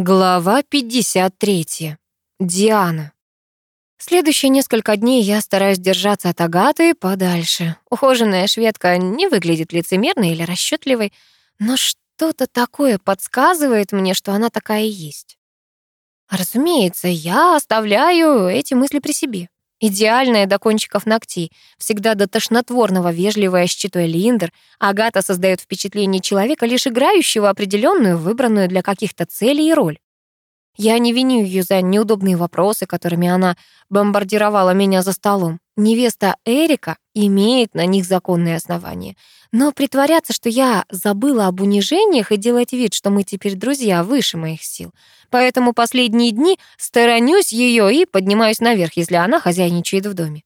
Глава 53. Диана. Следующие несколько дней я стараюсь держаться от Агаты подальше. Ухоженная шведка не выглядит лицемерной или расчетливой, но что-то такое подсказывает мне, что она такая и есть. Разумеется, я оставляю эти мысли при себе. Идеальная до кончиков ногтей, всегда до тошнотворного вежливая щитой Линдер, Агата создает впечатление человека, лишь играющего определенную, выбранную для каких-то целей роль. Я не виню ее за неудобные вопросы, которыми она бомбардировала меня за столом. Невеста Эрика имеет на них законные основания. Но притворяться, что я забыла об унижениях и делать вид, что мы теперь друзья, выше моих сил. Поэтому последние дни сторонюсь ее и поднимаюсь наверх, если она хозяйничает в доме.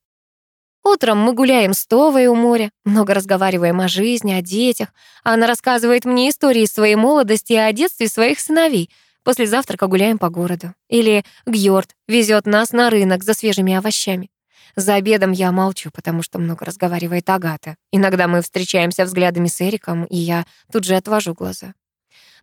Утром мы гуляем с Товой у моря, много разговариваем о жизни, о детях. Она рассказывает мне истории своей молодости и о детстве своих сыновей. После завтрака гуляем по городу. Или Гьорд везет нас на рынок за свежими овощами. За обедом я молчу, потому что много разговаривает Агата. Иногда мы встречаемся взглядами с Эриком, и я тут же отвожу глаза.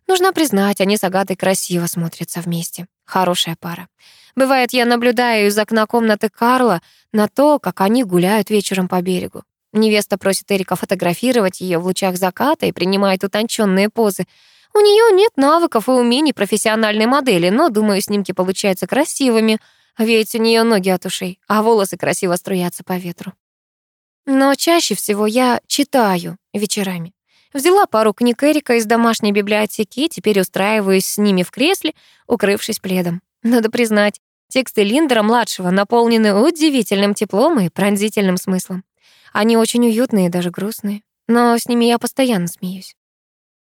Нужно признать, они с Агатой красиво смотрятся вместе. Хорошая пара. Бывает, я наблюдаю из окна комнаты Карла на то, как они гуляют вечером по берегу. Невеста просит Эрика фотографировать ее в лучах заката и принимает утонченные позы. У нее нет навыков и умений профессиональной модели, но, думаю, снимки получаются красивыми — ведь у нее ноги от ушей, а волосы красиво струятся по ветру. Но чаще всего я читаю вечерами. Взяла пару книг Эрика из домашней библиотеки и теперь устраиваюсь с ними в кресле, укрывшись пледом. Надо признать, тексты Линдера-младшего наполнены удивительным теплом и пронзительным смыслом. Они очень уютные и даже грустные, но с ними я постоянно смеюсь.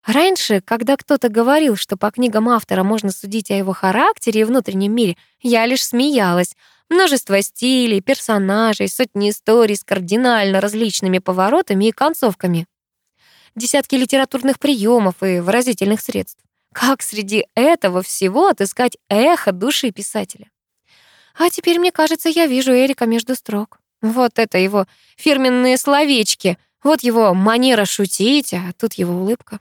Раньше, когда кто-то говорил, что по книгам автора можно судить о его характере и внутреннем мире, я лишь смеялась. Множество стилей, персонажей, сотни историй с кардинально различными поворотами и концовками. Десятки литературных приемов и выразительных средств. Как среди этого всего отыскать эхо души писателя? А теперь, мне кажется, я вижу Эрика между строк. Вот это его фирменные словечки, вот его манера шутить, а тут его улыбка.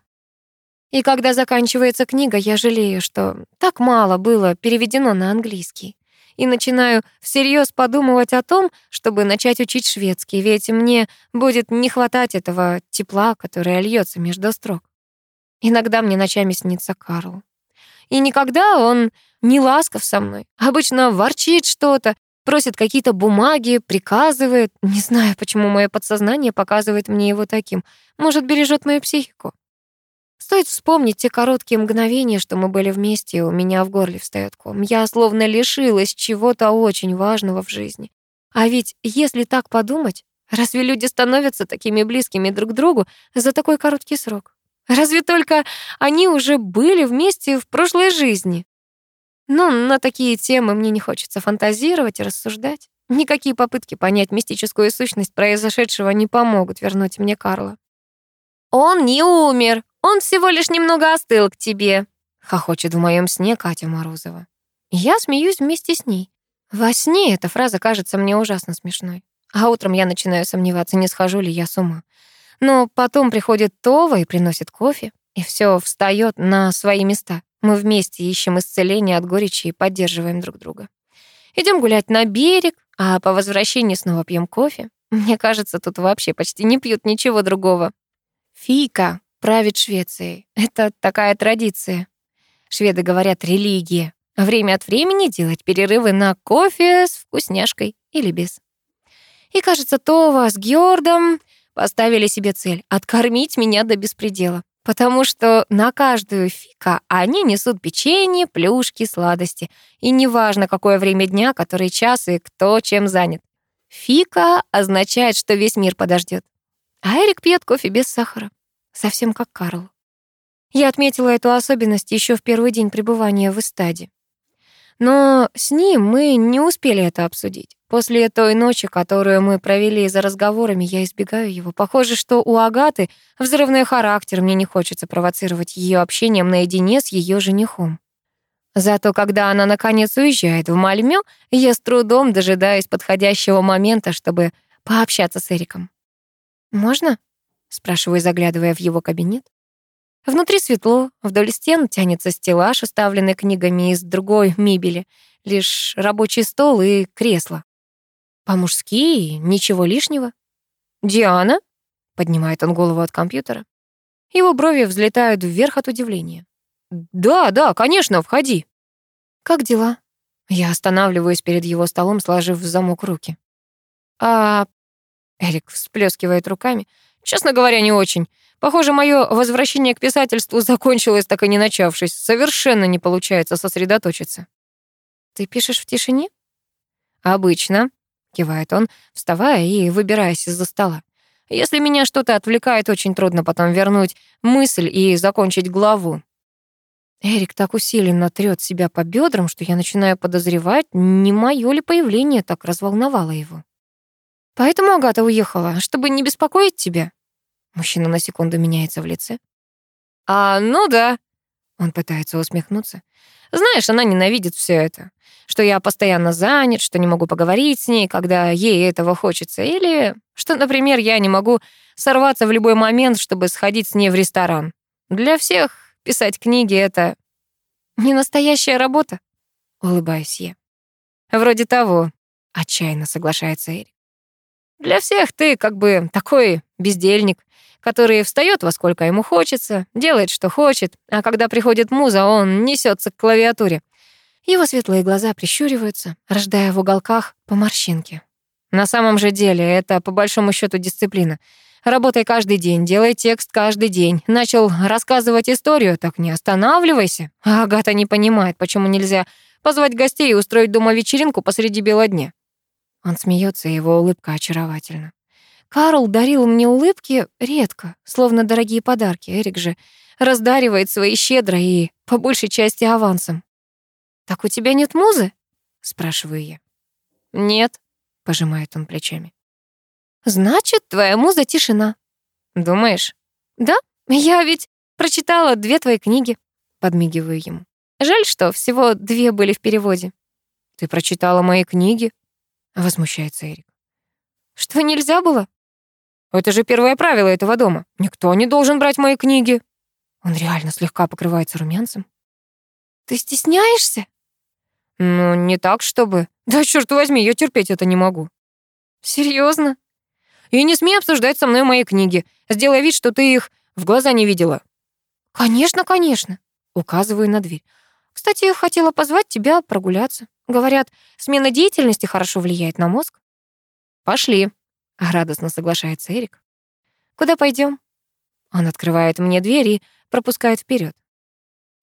И когда заканчивается книга, я жалею, что так мало было переведено на английский. И начинаю всерьез подумывать о том, чтобы начать учить шведский, ведь мне будет не хватать этого тепла, которое льется между строк. Иногда мне ночами снится Карл. И никогда он не ласков со мной. Обычно ворчит что-то, просит какие-то бумаги, приказывает. Не знаю, почему мое подсознание показывает мне его таким. Может, бережет мою психику. Стоит вспомнить те короткие мгновения, что мы были вместе, у меня в горле встаёт ком. Я словно лишилась чего-то очень важного в жизни. А ведь, если так подумать, разве люди становятся такими близкими друг к другу за такой короткий срок? Разве только они уже были вместе в прошлой жизни? Но на такие темы мне не хочется фантазировать и рассуждать. Никакие попытки понять мистическую сущность произошедшего не помогут вернуть мне Карла. «Он не умер, он всего лишь немного остыл к тебе», — хохочет в моем сне Катя Морозова. Я смеюсь вместе с ней. Во сне эта фраза кажется мне ужасно смешной. А утром я начинаю сомневаться, не схожу ли я с ума. Но потом приходит Това и приносит кофе, и все встает на свои места. Мы вместе ищем исцеление от горечи и поддерживаем друг друга. Идем гулять на берег, а по возвращении снова пьем кофе. Мне кажется, тут вообще почти не пьют ничего другого. Фика правит Швецией. Это такая традиция. Шведы говорят религия. Время от времени делать перерывы на кофе с вкусняшкой или без. И, кажется, Това с Геордом поставили себе цель — откормить меня до беспредела. Потому что на каждую фика они несут печенье, плюшки, сладости. И неважно, какое время дня, который час и кто чем занят. Фика означает, что весь мир подождет. А Эрик пьет кофе без сахара совсем как Карл. Я отметила эту особенность еще в первый день пребывания в эстаде. Но с ним мы не успели это обсудить. После той ночи, которую мы провели за разговорами, я избегаю его. Похоже, что у Агаты взрывной характер, мне не хочется провоцировать ее общением наедине с ее женихом. Зато когда она наконец уезжает в Мальмё, я с трудом дожидаюсь подходящего момента, чтобы пообщаться с Эриком. «Можно?» Спрашиваю, заглядывая в его кабинет. Внутри светло, вдоль стен тянется стеллаж, уставленный книгами из другой мебели, лишь рабочий стол и кресло. По-мужски, ничего лишнего. «Диана?» — поднимает он голову от компьютера. Его брови взлетают вверх от удивления. «Да, да, конечно, входи». «Как дела?» Я останавливаюсь перед его столом, сложив в замок руки. «А...» Эрик всплескивает руками. «Честно говоря, не очень. Похоже, мое возвращение к писательству закончилось, так и не начавшись. Совершенно не получается сосредоточиться». «Ты пишешь в тишине?» «Обычно», — кивает он, вставая и выбираясь из-за стола. «Если меня что-то отвлекает, очень трудно потом вернуть мысль и закончить главу. Эрик так усиленно трёт себя по бедрам, что я начинаю подозревать, не моё ли появление так разволновало его. Поэтому Агата уехала, чтобы не беспокоить тебя. Мужчина на секунду меняется в лице. А, ну да. Он пытается усмехнуться. Знаешь, она ненавидит все это. Что я постоянно занят, что не могу поговорить с ней, когда ей этого хочется. Или что, например, я не могу сорваться в любой момент, чтобы сходить с ней в ресторан. Для всех Писать книги — это не настоящая работа, улыбаюсь я. Вроде того, отчаянно соглашается Эрик. Для всех ты как бы такой бездельник, который встает во сколько ему хочется, делает, что хочет, а когда приходит муза, он несется к клавиатуре. Его светлые глаза прищуриваются, рождая в уголках по морщинке. На самом же деле это по большому счету дисциплина. Работай каждый день, делай текст каждый день. Начал рассказывать историю, так не останавливайся. Агата не понимает, почему нельзя позвать гостей и устроить дома вечеринку посреди бела дня. Он смеется, его улыбка очаровательна. Карл дарил мне улыбки редко, словно дорогие подарки. Эрик же раздаривает свои щедро и по большей части авансом. «Так у тебя нет музы?» — спрашиваю я. «Нет», — пожимает он плечами. Значит, твоя муза тишина. Думаешь? Да, я ведь прочитала две твои книги. Подмигиваю ему. Жаль, что всего две были в переводе. Ты прочитала мои книги? Возмущается Эрик. Что нельзя было? Это же первое правило этого дома. Никто не должен брать мои книги. Он реально слегка покрывается румянцем. Ты стесняешься? Ну, не так, чтобы. Да черт возьми, я терпеть это не могу. Серьезно? И не смей обсуждать со мной мои книги. Сделай вид, что ты их в глаза не видела». «Конечно, конечно», — указываю на дверь. «Кстати, я хотела позвать тебя прогуляться. Говорят, смена деятельности хорошо влияет на мозг». «Пошли», — радостно соглашается Эрик. «Куда пойдем? Он открывает мне дверь и пропускает вперед.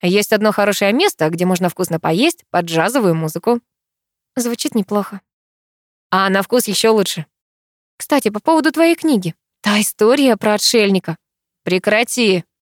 Есть одно хорошее место, где можно вкусно поесть под джазовую музыку. Звучит неплохо. А на вкус еще лучше. Кстати, по поводу твоей книги. Та история про отшельника. Прекрати.